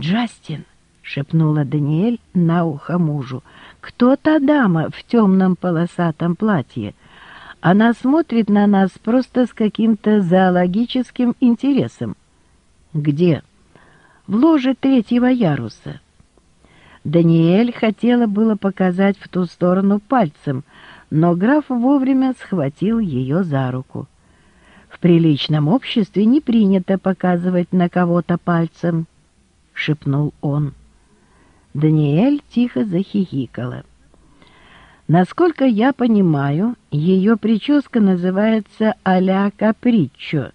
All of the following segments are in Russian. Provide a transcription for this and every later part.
«Джастин!» — шепнула Даниэль на ухо мужу. «Кто та дама в темном полосатом платье? Она смотрит на нас просто с каким-то зоологическим интересом». «Где?» «В ложе третьего яруса». Даниэль хотела было показать в ту сторону пальцем, но граф вовремя схватил ее за руку. В приличном обществе не принято показывать на кого-то пальцем, — шепнул он. Даниэль тихо захихикала. Насколько я понимаю, ее прическа называется а-ля каприччо.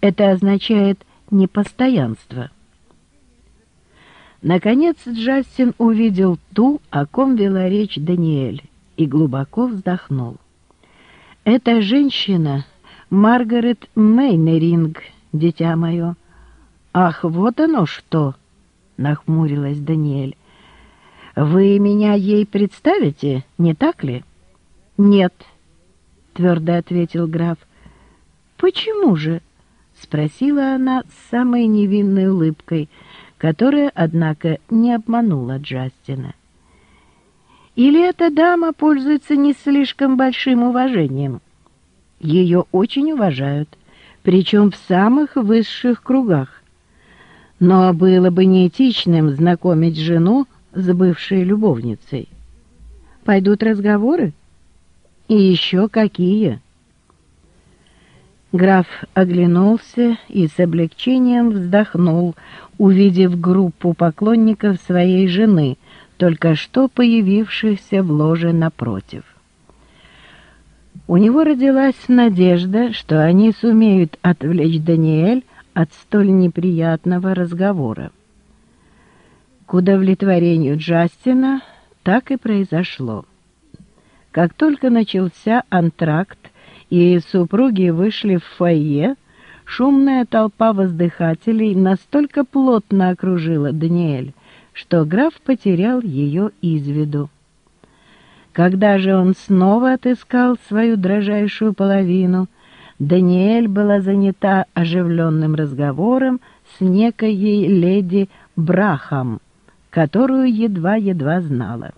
Это означает непостоянство. Наконец Джастин увидел ту, о ком вела речь Даниэль, и глубоко вздохнул. Эта женщина Маргарет Мейнеринг, дитя мое. Ах, вот оно что! Нахмурилась Даниэль. Вы меня ей представите, не так ли? Нет, твердо ответил граф. Почему же? Спросила она с самой невинной улыбкой, которая, однако, не обманула Джастина. Или эта дама пользуется не слишком большим уважением? Ее очень уважают, причем в самых высших кругах. Но было бы неэтичным знакомить жену с бывшей любовницей. Пойдут разговоры? И еще какие? Граф оглянулся и с облегчением вздохнул, увидев группу поклонников своей жены, только что появившихся в ложе напротив. У него родилась надежда, что они сумеют отвлечь Даниэль от столь неприятного разговора. К удовлетворению Джастина так и произошло. Как только начался антракт и супруги вышли в фойе, шумная толпа воздыхателей настолько плотно окружила Даниэль, что граф потерял ее из виду. Когда же он снова отыскал свою дрожайшую половину, Даниэль была занята оживленным разговором с некой леди Брахам, которую едва-едва знала.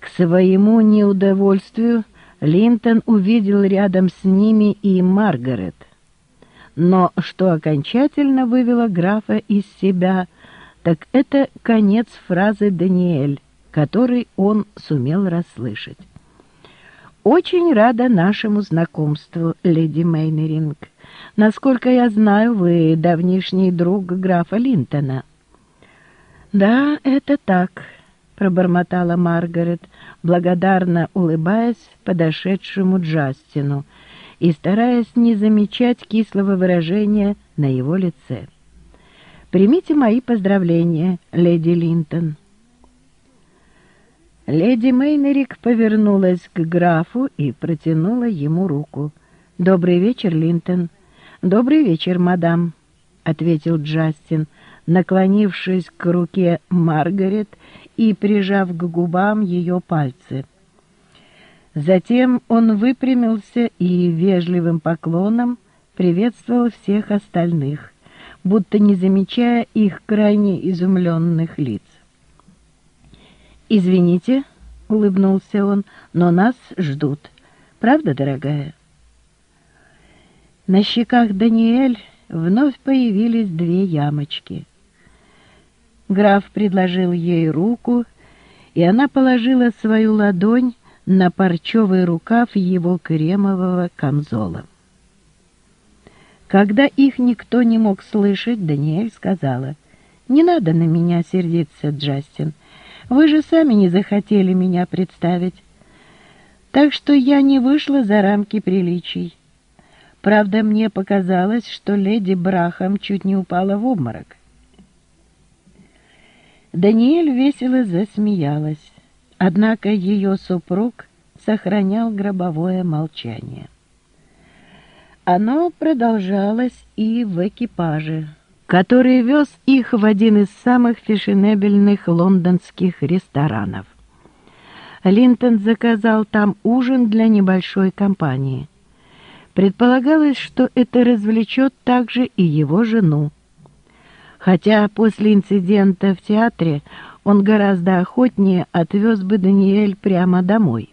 К своему неудовольствию Линтон увидел рядом с ними и Маргарет. Но что окончательно вывело графа из себя, так это конец фразы «Даниэль», который он сумел расслышать. «Очень рада нашему знакомству, леди Мейнеринг. Насколько я знаю, вы давнишний друг графа Линтона». «Да, это так», — пробормотала Маргарет, благодарно улыбаясь подошедшему Джастину и стараясь не замечать кислого выражения на его лице. «Примите мои поздравления, леди Линтон». Леди Мейнерик повернулась к графу и протянула ему руку. «Добрый вечер, Линтон». «Добрый вечер, мадам», — ответил Джастин, наклонившись к руке Маргарет и прижав к губам ее пальцы. Затем он выпрямился и вежливым поклоном приветствовал всех остальных, будто не замечая их крайне изумленных лиц. «Извините», — улыбнулся он, — «но нас ждут. Правда, дорогая?» На щеках Даниэль вновь появились две ямочки. Граф предложил ей руку, и она положила свою ладонь на парчевый рукав его кремового камзола. Когда их никто не мог слышать, Даниэль сказала, «Не надо на меня сердиться, Джастин. Вы же сами не захотели меня представить. Так что я не вышла за рамки приличий. Правда, мне показалось, что леди Брахам чуть не упала в обморок. Даниэль весело засмеялась, однако ее супруг сохранял гробовое молчание. Оно продолжалось и в экипаже который вез их в один из самых фешенебельных лондонских ресторанов. Линтон заказал там ужин для небольшой компании. Предполагалось, что это развлечет также и его жену. хотя после инцидента в театре он гораздо охотнее отвез бы Даниэль прямо домой.